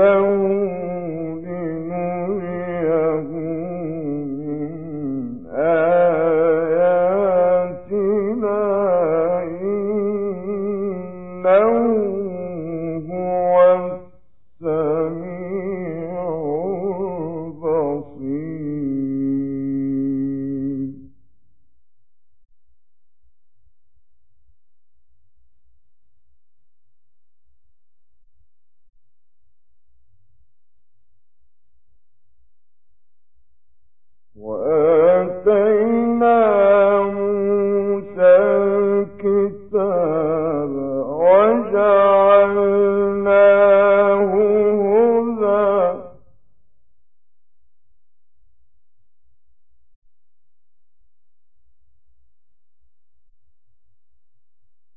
حوله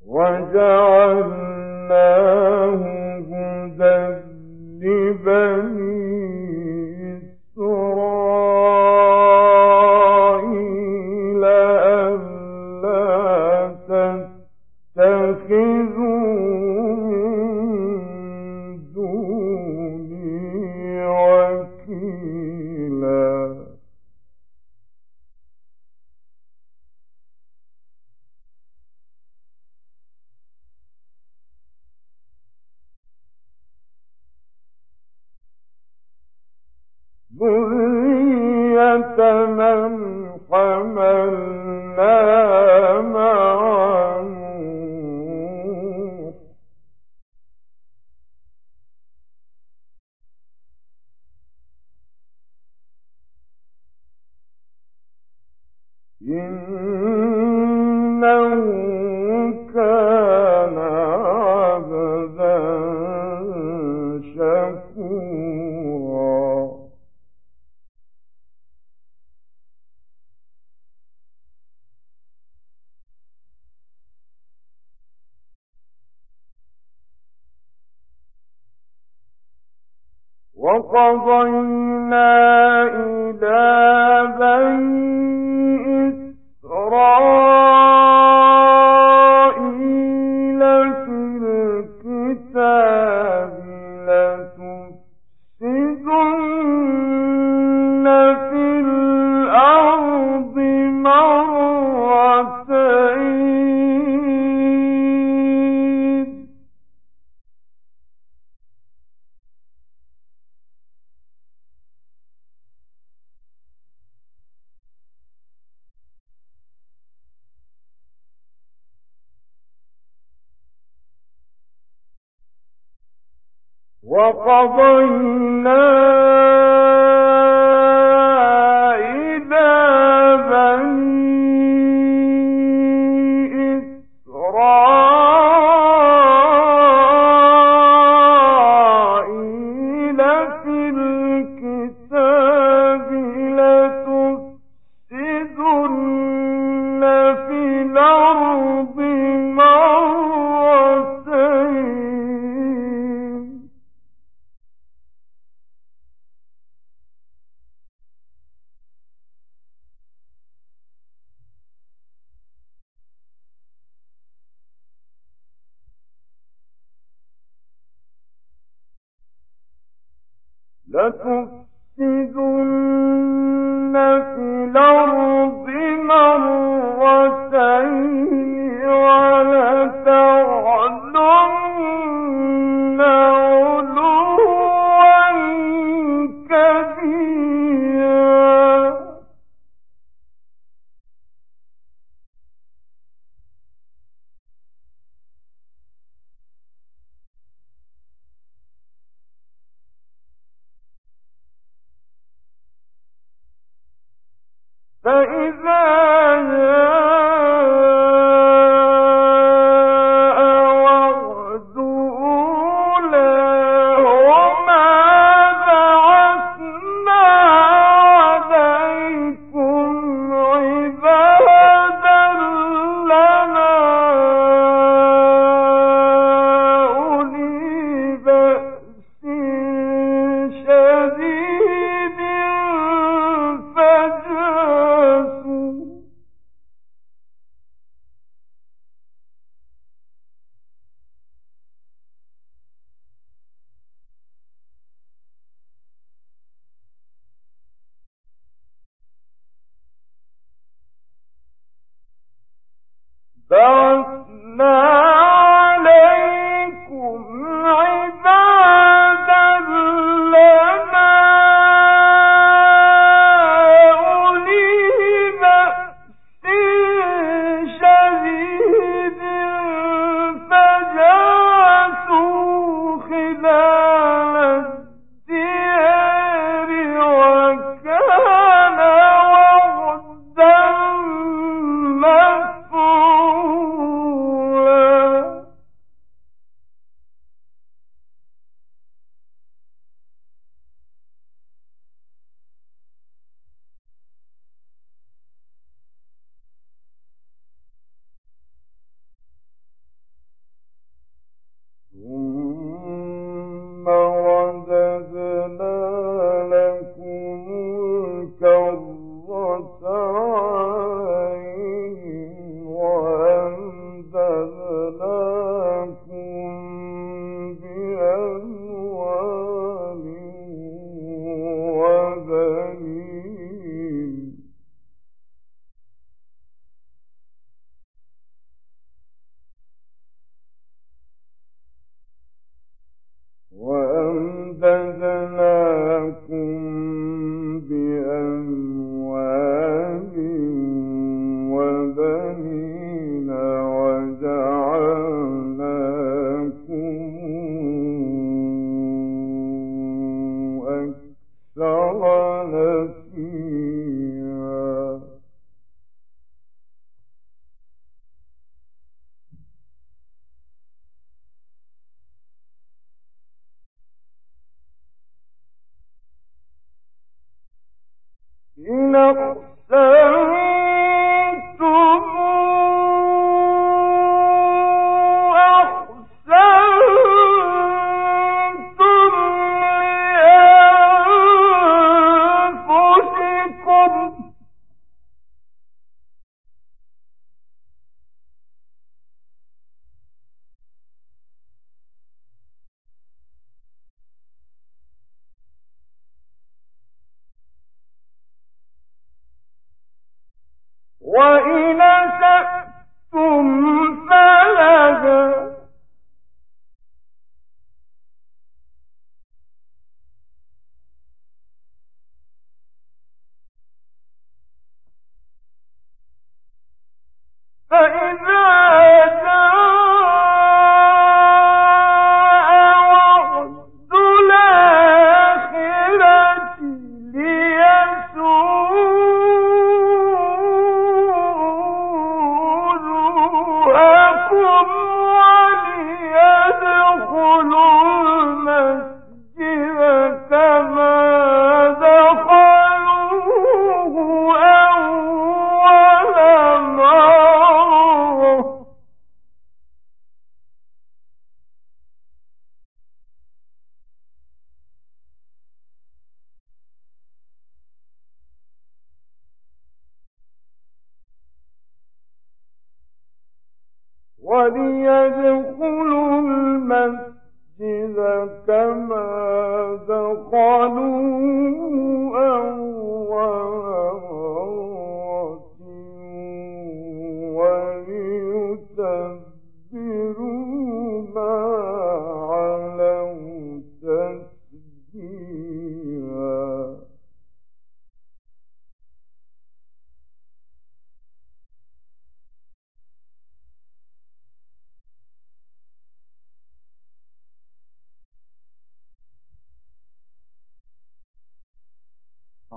وجعلناه إن وقضينا وليدخلوا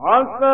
عسى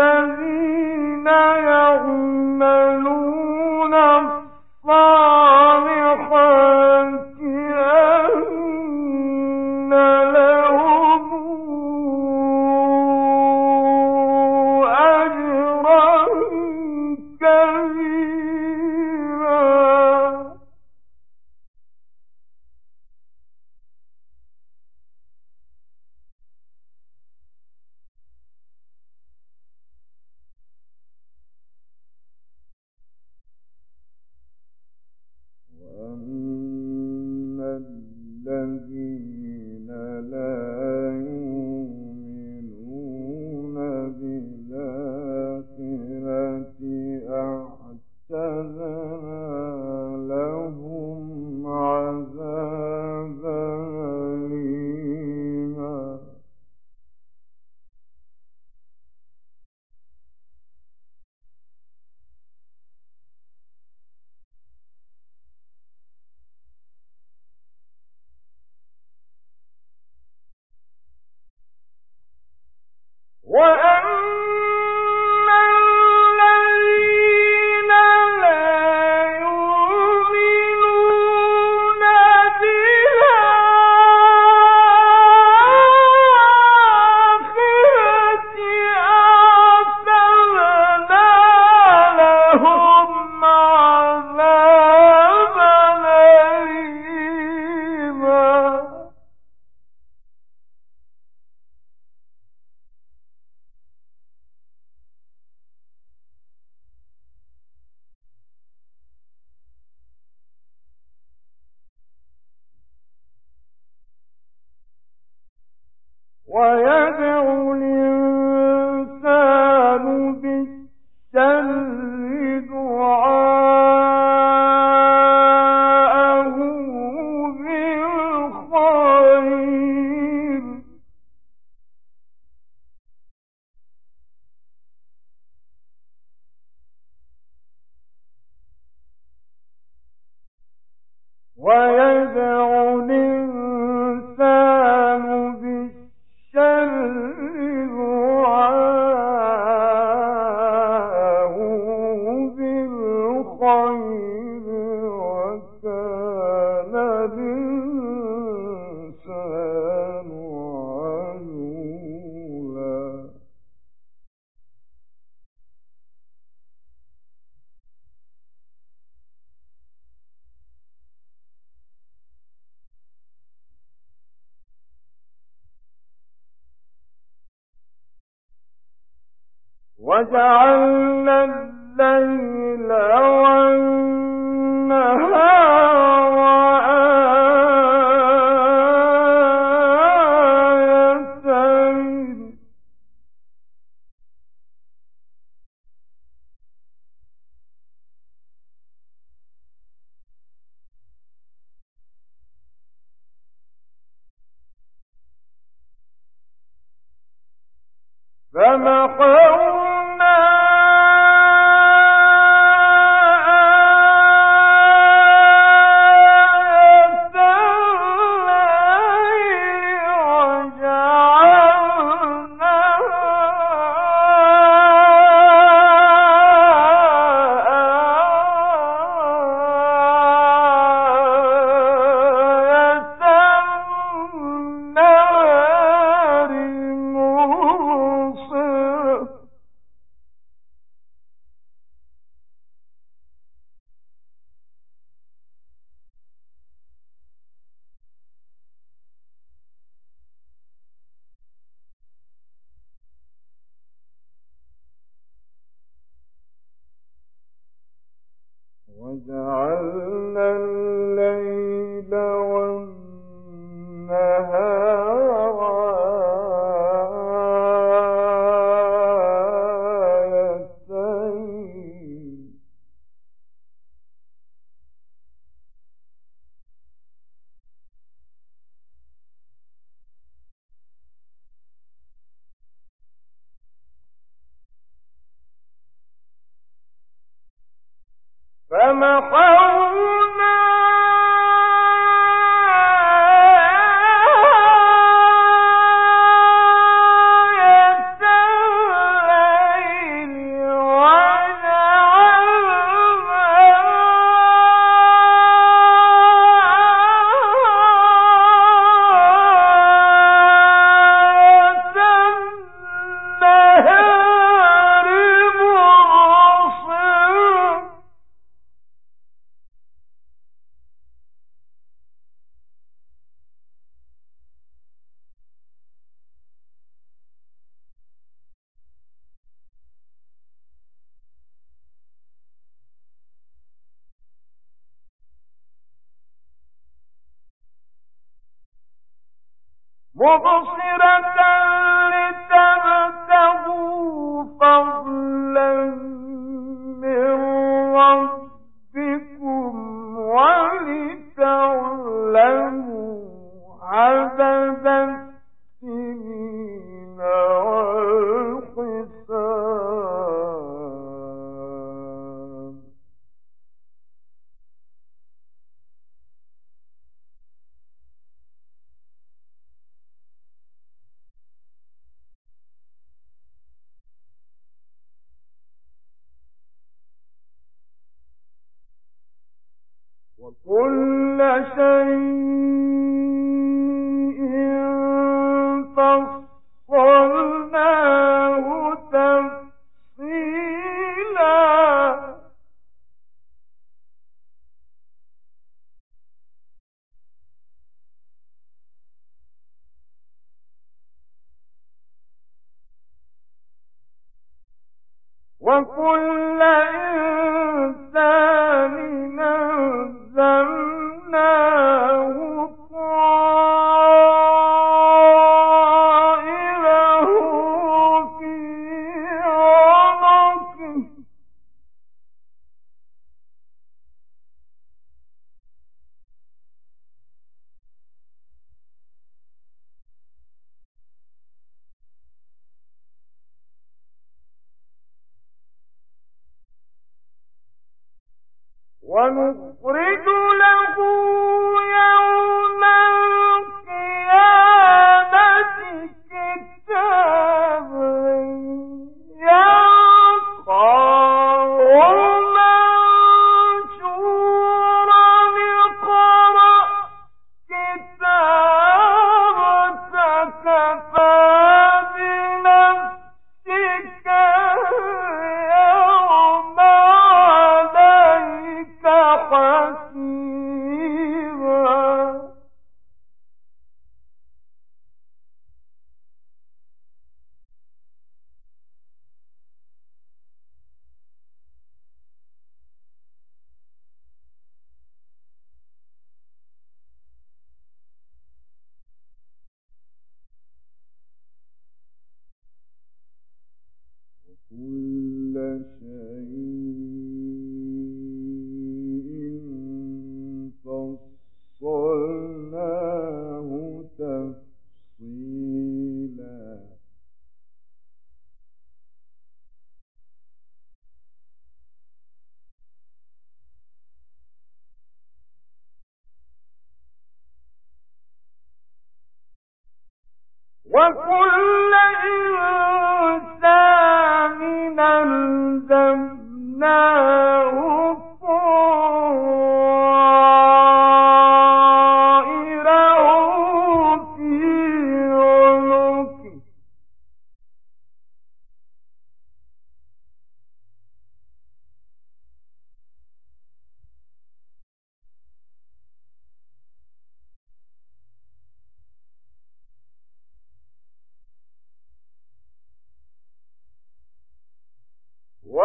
الذين يعملون الصالحات ويدعو وجعلنا مبصرة فصلناه ونخرج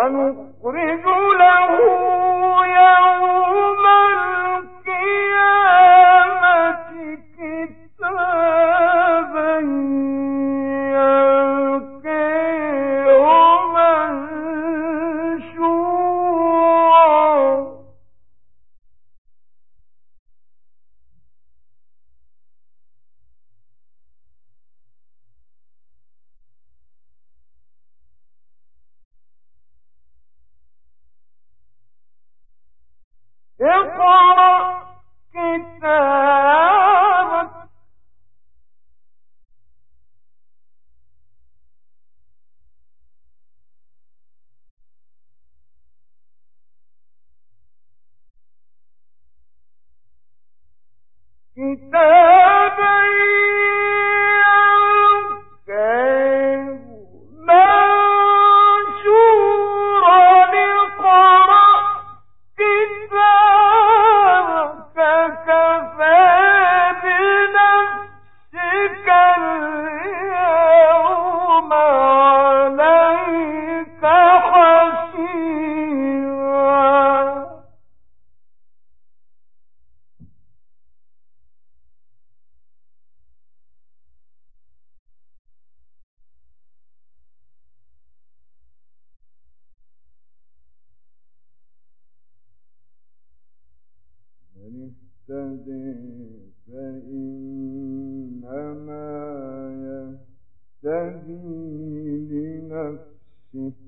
ونقره كتاب Chief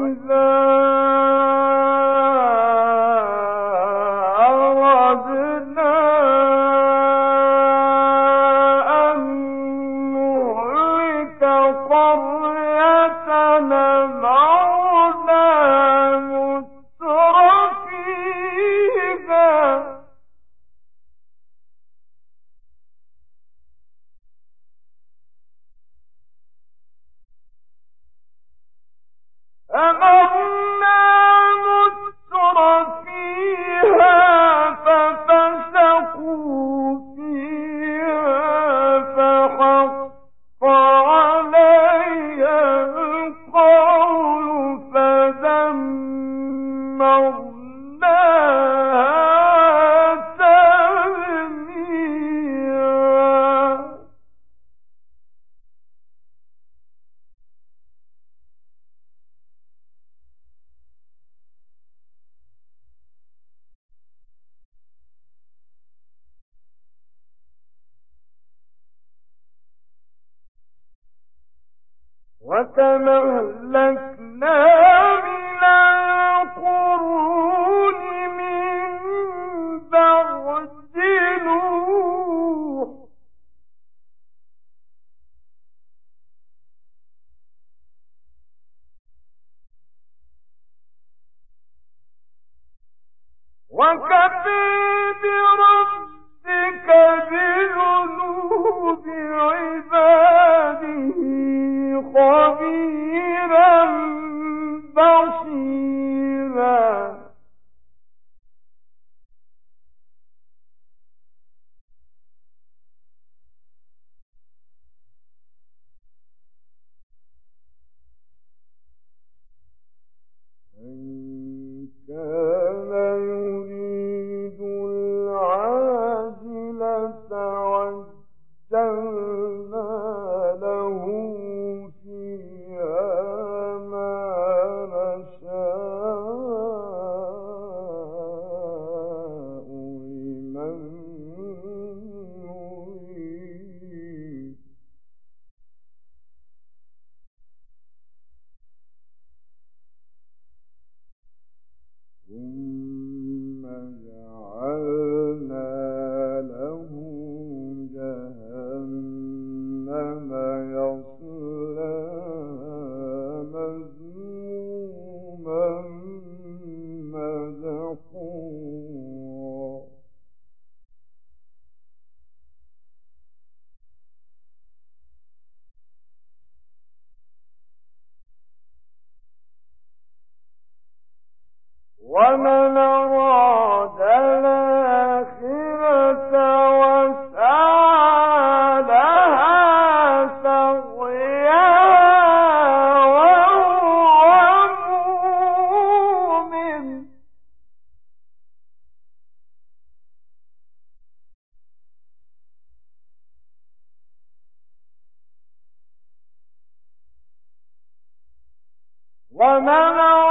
وَإِذَا صدق